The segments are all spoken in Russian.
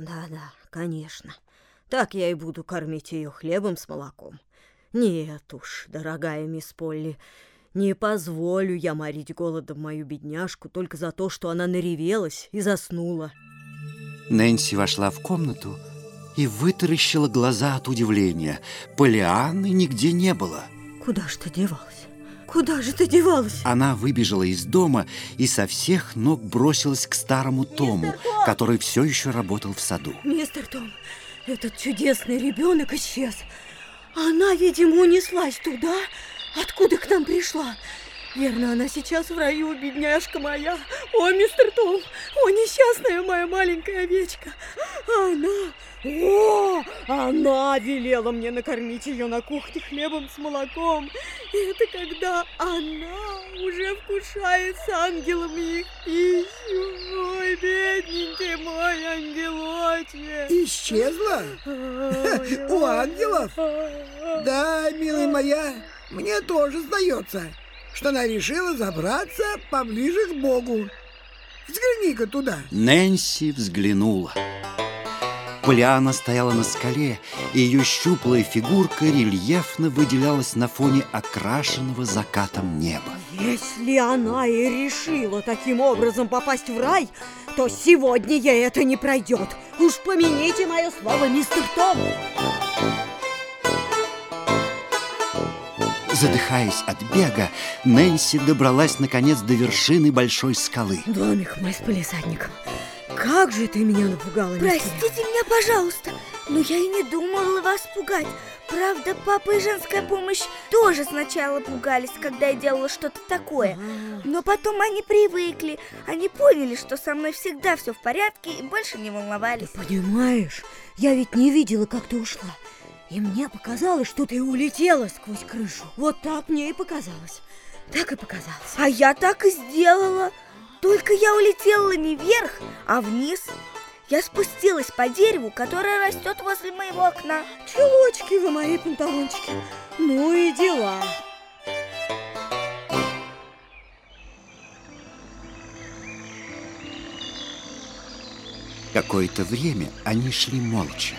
Да-да, конечно. Так я и буду кормить ее хлебом с молоком. Нет уж, дорогая мисс Полли, не позволю я морить голодом мою бедняжку только за то, что она наревелась и заснула. Нэнси вошла в комнату и вытаращила глаза от удивления. Полианны нигде не было. Куда ж ты девалась? Куда же ты девалась? Она выбежала из дома и со всех ног бросилась к старому Тому, который все еще работал в саду. Мистер Том, этот чудесный ребенок исчез. Она, видимо, унеслась туда, откуда к нам пришла. Верно, она сейчас в раю, бедняжка моя. О, мистер Том, о, несчастная моя маленькая овечка. Она, о, она велела мне накормить ее на кухне хлебом с молоком. И это когда она уже вкушает с ангелами их пищу. Ой, бедненький мой ангелочек. Исчезла? У ангелов? Да, милая моя, мне тоже сдается что она решила забраться поближе к Богу. Взгляни-ка туда. Нэнси взглянула. Полиана стояла на скале, и ее щуплая фигурка рельефно выделялась на фоне окрашенного закатом неба. Если она и решила таким образом попасть в рай, то сегодня ей это не пройдет. Уж помяните мое слово, мистер Том. Задыхаясь от бега, Нэнси добралась наконец до вершины большой скалы. Домик мой с полисадником. Как же ты меня напугала, Простите меня, пожалуйста, но я и не думала вас пугать. Правда, папа и женская помощь тоже сначала пугались, когда я делала что-то такое. Но потом они привыкли. Они поняли, что со мной всегда все в порядке и больше не волновались. Ты понимаешь, я ведь не видела, как ты ушла. И мне показалось, что ты улетела сквозь крышу. Вот так мне и показалось. Так и показалось. А я так и сделала. Только я улетела не вверх, а вниз. Я спустилась по дереву, которое растет возле моего окна. Чулочки вы мои панталончики. Ну и дела. Какое-то время они шли молча.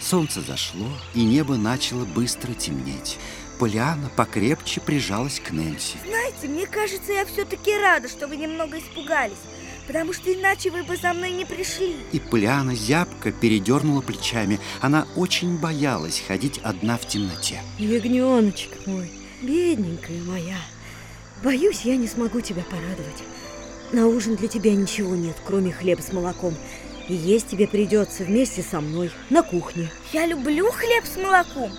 Солнце зашло, и небо начало быстро темнеть. Полиана покрепче прижалась к Нэнси. Знаете, мне кажется, я все-таки рада, что вы немного испугались, потому что иначе вы бы за мной не пришли. И Полиана зябко передернула плечами. Она очень боялась ходить одна в темноте. Ягненочек мой, бедненькая моя, боюсь, я не смогу тебя порадовать. На ужин для тебя ничего нет, кроме хлеба с молоком. И есть тебе придется вместе со мной на кухне. Я люблю хлеб с молоком.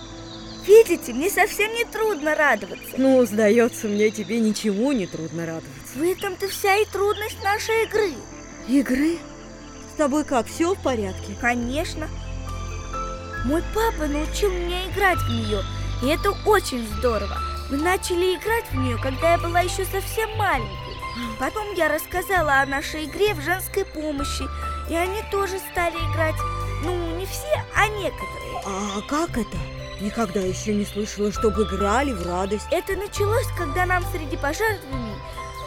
Видите, мне совсем не трудно радоваться. Ну, сдается мне, тебе ничего не трудно радоваться. В этом-то вся и трудность нашей игры. Игры? С тобой как, все в порядке? Конечно. Мой папа научил меня играть в нее, и это очень здорово. Мы начали играть в нее, когда я была еще совсем маленькой. Потом я рассказала о нашей игре в женской помощи, и они тоже стали играть. Ну, не все, а некоторые. А как это? Никогда еще не слышала, чтобы играли в радость. Это началось, когда нам среди пожертвований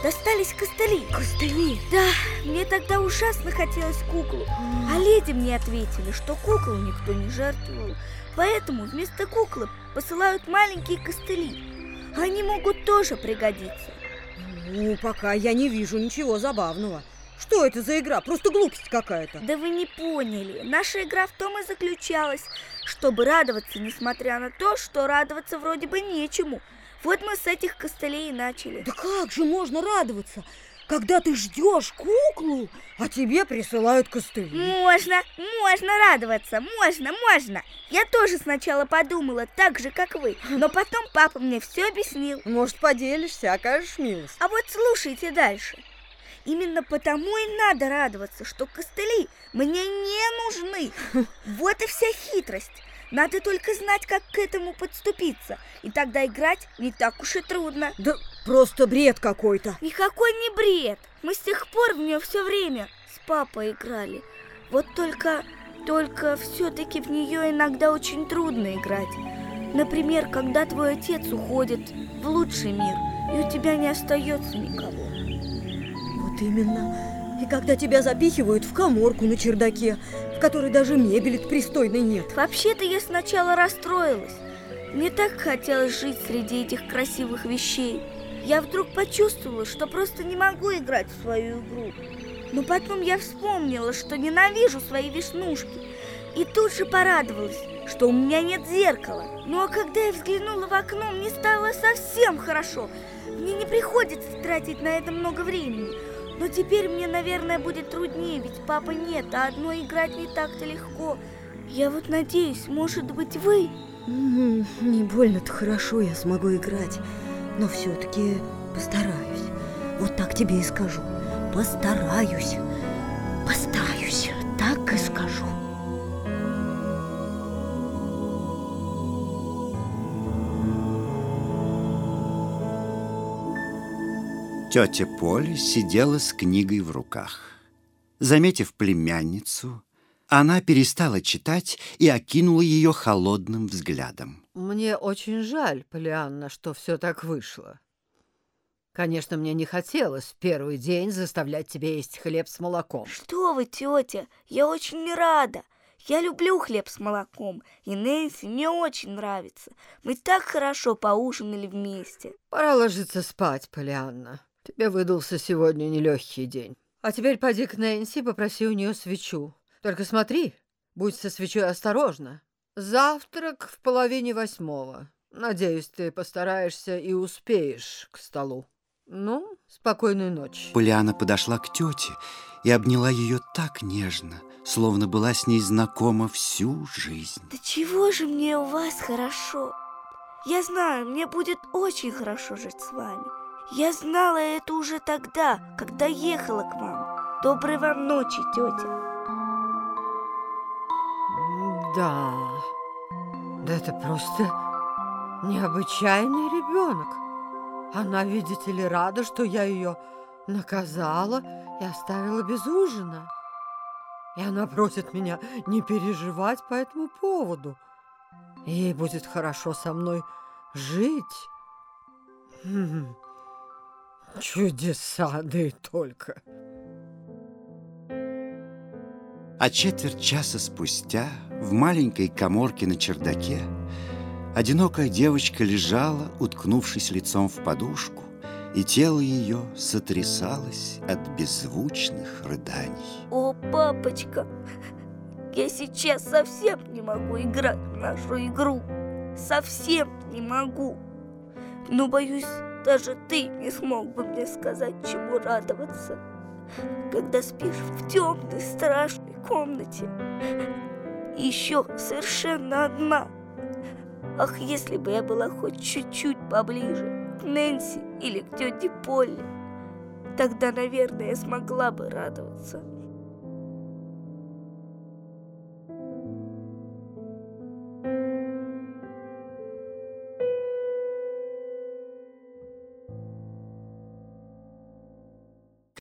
достались костыли. Костыли? Да, мне тогда ужасно хотелось куклу. А леди мне ответили, что куклу никто не жертвовал. Поэтому вместо куклы посылают маленькие костыли. Они могут тоже пригодиться. Ну, пока я не вижу ничего забавного. Что это за игра? Просто глупость какая-то. Да вы не поняли. Наша игра в том и заключалась, чтобы радоваться, несмотря на то, что радоваться вроде бы нечему. Вот мы с этих костылей и начали. Да как же можно радоваться? когда ты ждешь куклу, а тебе присылают костыли. Можно, можно радоваться, можно, можно. Я тоже сначала подумала так же, как вы, но потом папа мне все объяснил. Может, поделишься, окажешь милость. А вот слушайте дальше. Именно потому и надо радоваться, что костыли мне не нужны. Вот и вся хитрость. Надо только знать, как к этому подступиться. И тогда играть не так уж и трудно. Да просто бред какой-то. Никакой не бред. Мы с тех пор в нее все время с папой играли. Вот только, только все-таки в нее иногда очень трудно играть. Например, когда твой отец уходит в лучший мир, и у тебя не остается никого. Именно. И когда тебя запихивают в коморку на чердаке, которой даже мебели пристойной нет. Вообще-то я сначала расстроилась. Мне так хотелось жить среди этих красивых вещей. Я вдруг почувствовала, что просто не могу играть в свою игру. Но потом я вспомнила, что ненавижу свои веснушки. И тут же порадовалась, что у меня нет зеркала. Ну а когда я взглянула в окно, мне стало совсем хорошо. Мне не приходится тратить на это много времени. Но теперь мне, наверное, будет труднее, ведь папы нет, а одно играть не так-то легко. Я вот надеюсь, может быть, вы... Не больно-то хорошо я смогу играть, но все-таки постараюсь. Вот так тебе и скажу. Постараюсь. Постараюсь. Так и скажу. Тетя Поля сидела с книгой в руках. Заметив племянницу, она перестала читать и окинула ее холодным взглядом. Мне очень жаль, Полианна, что все так вышло. Конечно, мне не хотелось в первый день заставлять тебя есть хлеб с молоком. Что вы, тетя, я очень рада. Я люблю хлеб с молоком, и Нэнси мне очень нравится. Мы так хорошо поужинали вместе. Пора ложиться спать, Полианна. Тебе выдался сегодня нелегкий день. А теперь поди к Нэнси и попроси у нее свечу. Только смотри, будь со свечой осторожна. Завтрак в половине восьмого. Надеюсь, ты постараешься и успеешь к столу. Ну, спокойной ночи. Полиана подошла к тете и обняла ее так нежно, словно была с ней знакома всю жизнь. Да чего же мне у вас хорошо? Я знаю, мне будет очень хорошо жить с вами. Я знала это уже тогда, когда ехала к вам. Доброй вам ночи, тетя. Да, да это просто необычайный ребенок. Она, видите ли, рада, что я ее наказала и оставила без ужина. И она просит меня не переживать по этому поводу. Ей будет хорошо со мной жить. Чудеса, да и только. А четверть часа спустя в маленькой коморке на чердаке одинокая девочка лежала, уткнувшись лицом в подушку, и тело ее сотрясалось от беззвучных рыданий. О, папочка, я сейчас совсем не могу играть в нашу игру. Совсем не могу. Но боюсь, даже ты не смог бы мне сказать, чему радоваться, когда спишь в темной страшной комнате. Еще совершенно одна. Ах, если бы я была хоть чуть-чуть поближе к Нэнси или к тете Полли, тогда, наверное, я смогла бы радоваться.